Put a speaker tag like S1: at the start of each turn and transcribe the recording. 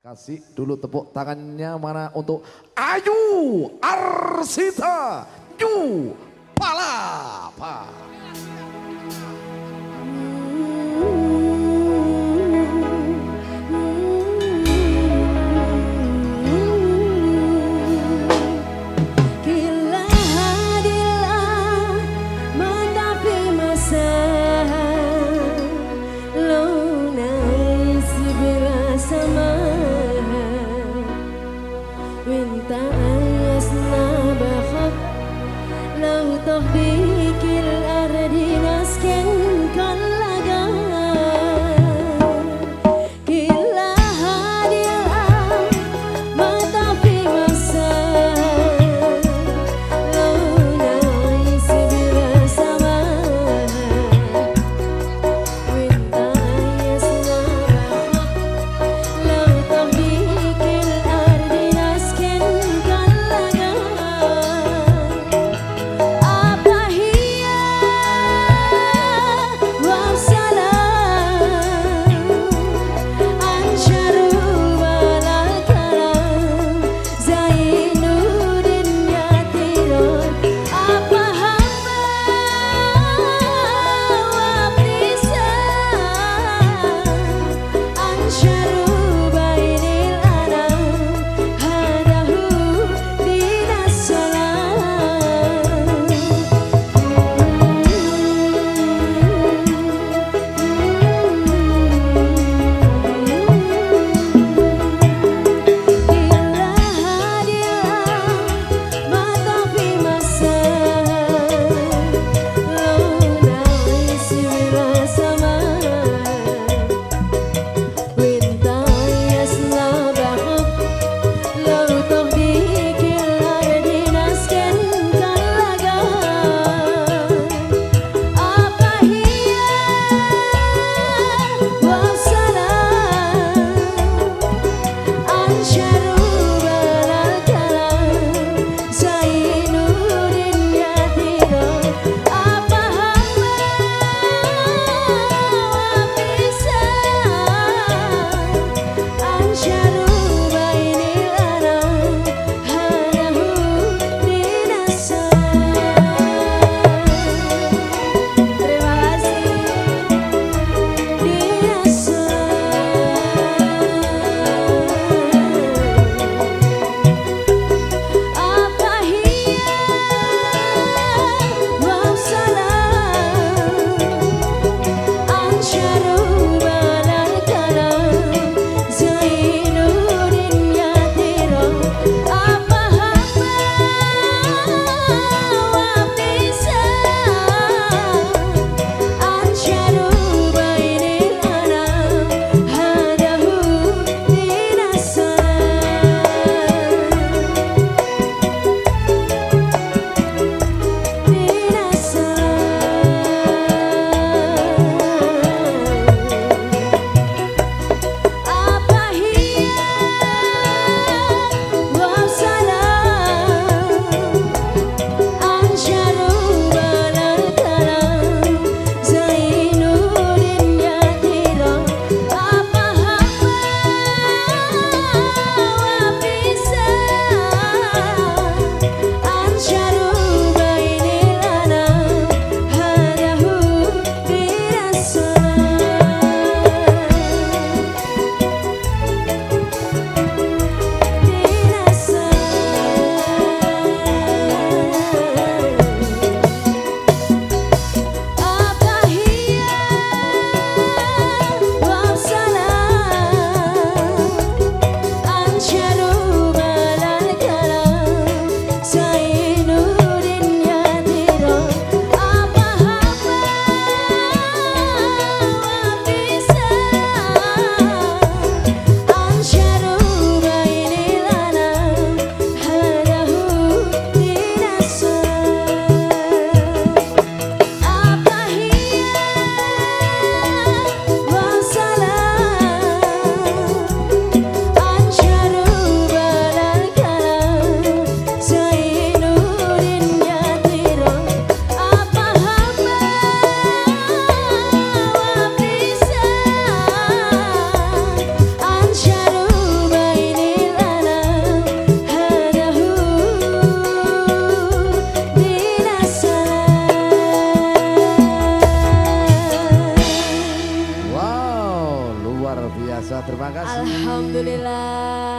S1: Kasih dulu tepuk tangannya mana untuk Ayu Arsita Yu Palapa.
S2: Terima kasih.
S1: Alhamdulillah.